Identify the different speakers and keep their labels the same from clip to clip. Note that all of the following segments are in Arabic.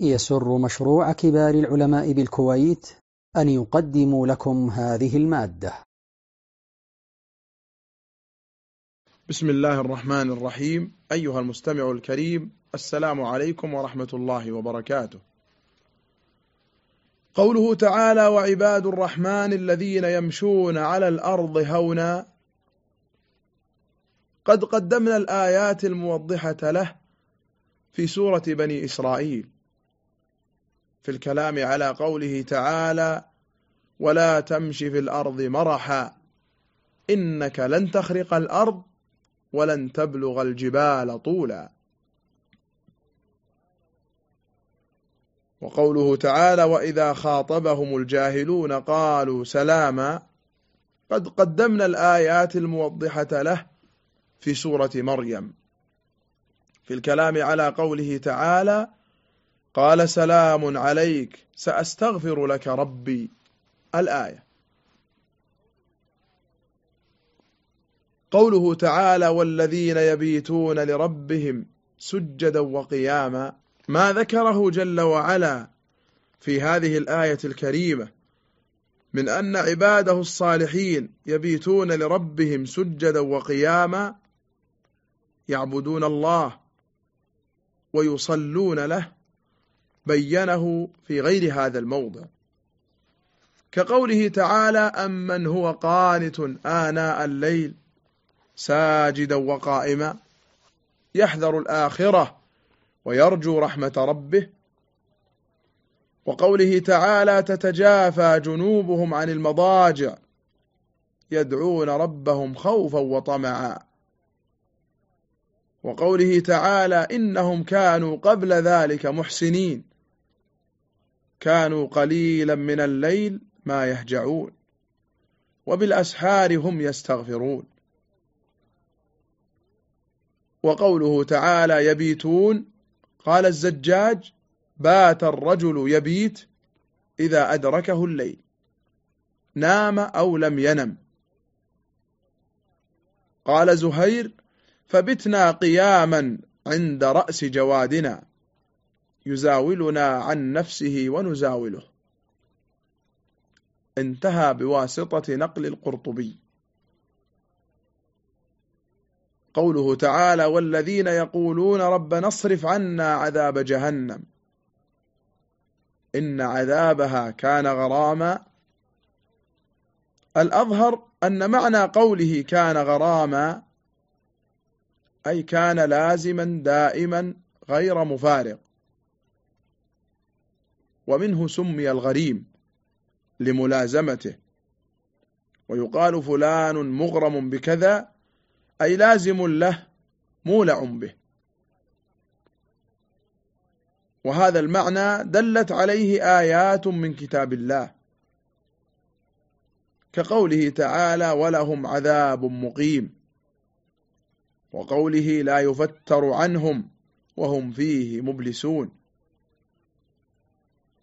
Speaker 1: يسر مشروع كبار العلماء بالكويت أن يقدم لكم هذه المادة.
Speaker 2: بسم الله الرحمن الرحيم. أيها المستمع الكريم السلام عليكم ورحمة الله وبركاته. قوله تعالى وعباد الرحمن الذين يمشون على الأرض هونا قد قدمنا الآيات الموضحة له في سورة بني إسرائيل. في الكلام على قوله تعالى ولا تمش في الأرض مرحا إنك لن تخرق الأرض ولن تبلغ الجبال طولا. وقوله تعالى وإذا خاطبهم الجاهلون قالوا سلاما قد قدمنا الآيات الموضحة له في سورة مريم. في الكلام على قوله تعالى قال سلام عليك سأستغفر لك ربي. الآية. قوله تعالى والذين يبيتون لربهم سجدا وقياما ما ذكره جل وعلا في هذه الآية الكريمة. من أن عباده الصالحين يبيتون لربهم سجدا وقياما يعبدون الله ويصلون له بينه في غير هذا الموضع. كقوله تعالى أمن هو قانت آناء الليل ساجدا وقائما يحذر الآخرة ويرجو رحمة ربه. وقوله تعالى تتجافى جنوبهم عن المضاجع يدعون ربهم خوفا وطمعا. وقوله تعالى إنهم كانوا قبل ذلك محسنين. كانوا قليلا من الليل ما يهجعون وبالأسحار هم يستغفرون. وقوله تعالى يبيتون قال الزجاج بات الرجل يبيت إذا أدركه الليل نام أو لم ينم. قال زهير فبتنا قياما عند رأس جوادنا. يزاولنا عن نفسه ونزاوله. انتهى بواسطة نقل القرطبي. قوله تعالى والذين يقولون ربنا اصرف عنا عذاب جهنم إن عذابها كان غراما. الأظهر أن معنى قوله كان غراما أي كان لازما دائما غير مفارق. ومنه سمي الغريم لملازمته. ويقال فلان مغرم بكذا أي لازم له مولع به. وهذا المعنى دلت عليه آيات من كتاب الله. كقوله تعالى ولهم عذاب مقيم وقوله لا يفتر عنهم وهم فيه مبلسون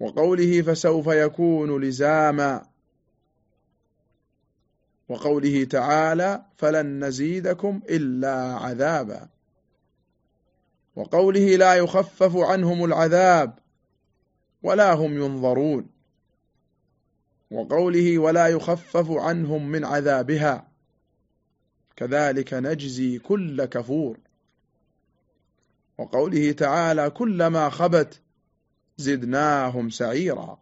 Speaker 2: وقوله فسوف يكون لزاما. وقوله تعالى فلن نزيدكم إلا عذابا. وقوله لا يخفف عنهم العذاب ولا هم ينظرون. وقوله ولا يخفف عنهم من عذابها. كذلك نجزي كل كفور. وقوله تعالى كلما خبت زدناهم سعيرا.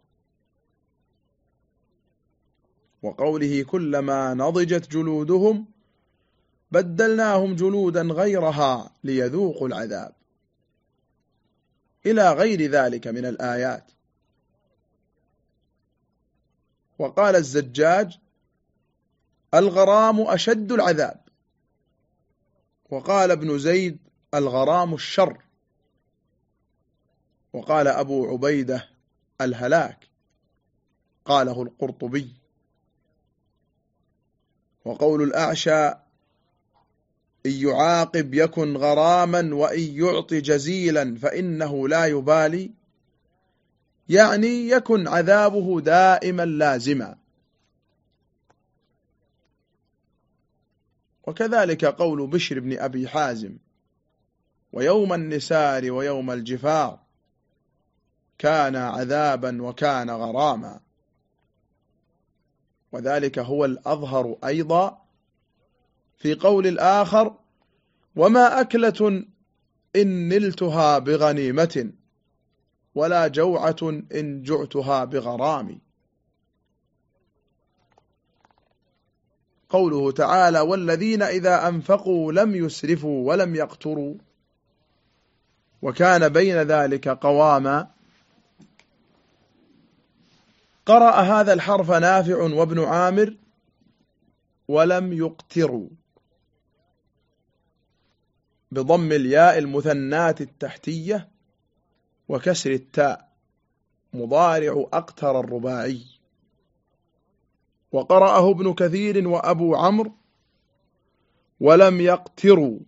Speaker 2: وقوله كلما نضجت جلودهم بدلناهم جلودا غيرها ليذوقوا العذاب. إلى غير ذلك من الآيات. وقال الزجاج الغرام أشد العذاب. وقال ابن زيد الغرام الشر. وقال أبو عبيدة الهلاك قاله القرطبي. وقول الأعشى إن يعاقب يكن غراما وإن يعطي جزيلا فإنه لا يبالي يعني يكن عذابه دائما لازما. وكذلك قول بشر بن أبي حازم ويوم النسار ويوم الجفار كان عذابا وكان غراما. وذلك هو الأظهر أيضا في قول الآخر وما أكلة إن نلتها بغنيمة ولا جوعة إن جعتها بغرام. قوله تعالى والذين إذا أنفقوا لم يسرفوا ولم يقتروا. وكان بين ذلك قواما قرأ هذا الحرف نافع وابن عامر ولم يقتروا. بضم الياء المثنات التحتية وكسر التاء. مضارع أقتر الرباعي. وقرأه ابن كثير وأبو عمرو ولم يقتروا.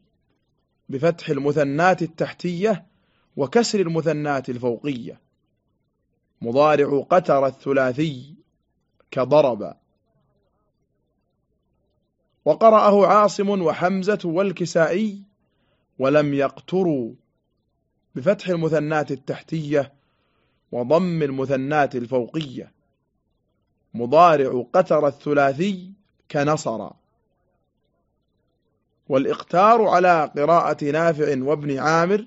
Speaker 2: بفتح المثنات التحتية وكسر المثنات الفوقية. مضارع قتر الثلاثي كضرب. وقرأه عاصم وحمزة والكسائي ولم يقتروا بفتح المثنات التحتية وضم المثنات الفوقية. مضارع قتر الثلاثي كنصر. والإقتار على قراءة نافع وابن عامر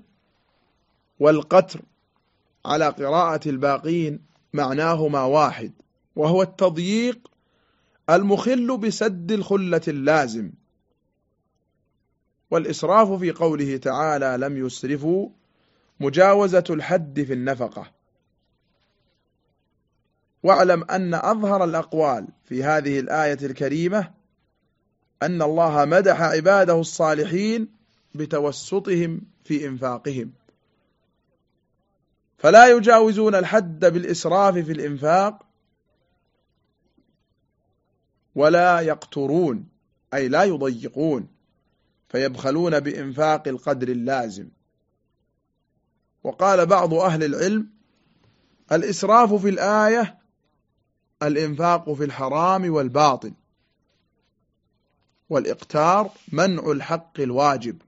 Speaker 2: والقتر على قراءة الباقين معناهما واحد وهو التضييق المخل بسد الخلة اللازم. والإسراف في قوله تعالى لم يسرفوا مجاوزة الحد في النفقة. واعلم أن أظهر الأقوال في هذه الآية الكريمة أن الله مدح عباده الصالحين بتوسطهم في إنفاقهم. فلا يجاوزون الحد بالإسراف في الإنفاق ولا يقترون أي لا يضيقون فيبخلون بإنفاق القدر اللازم. وقال بعض أهل العلم الإسراف في الآية الإنفاق في الحرام والباطل. والإقتار منع الحق الواجب.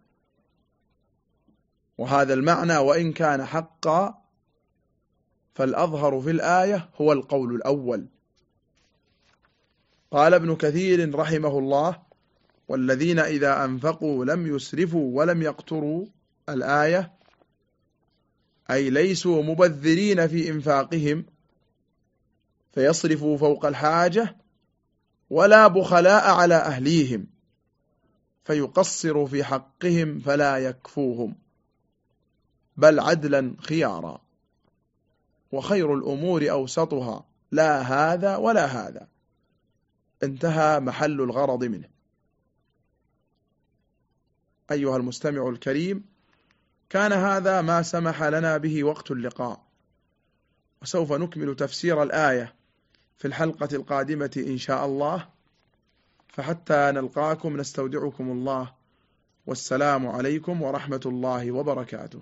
Speaker 2: وهذا المعنى وإن كان حقا فالأظهر في الآية هو القول الأول. قال ابن كثير رحمه الله والذين إذا أنفقوا لم يسرفوا ولم يقتروا الآية أي ليسوا مبذرين في إنفاقهم فيصرفوا فوق الحاجة ولا بخلاء على أهليهم فيقصروا في حقهم فلا يكفوهم بل عدلا خيارا. وخير الأمور أوسطها. لا هذا ولا هذا. انتهى محل الغرض منه. أيها المستمع الكريم كان هذا ما سمح لنا به وقت اللقاء. وسوف نكمل تفسير الآية في الحلقة القادمة إن شاء الله. فحتى نلقاكم نستودعكم الله. والسلام عليكم ورحمة الله وبركاته.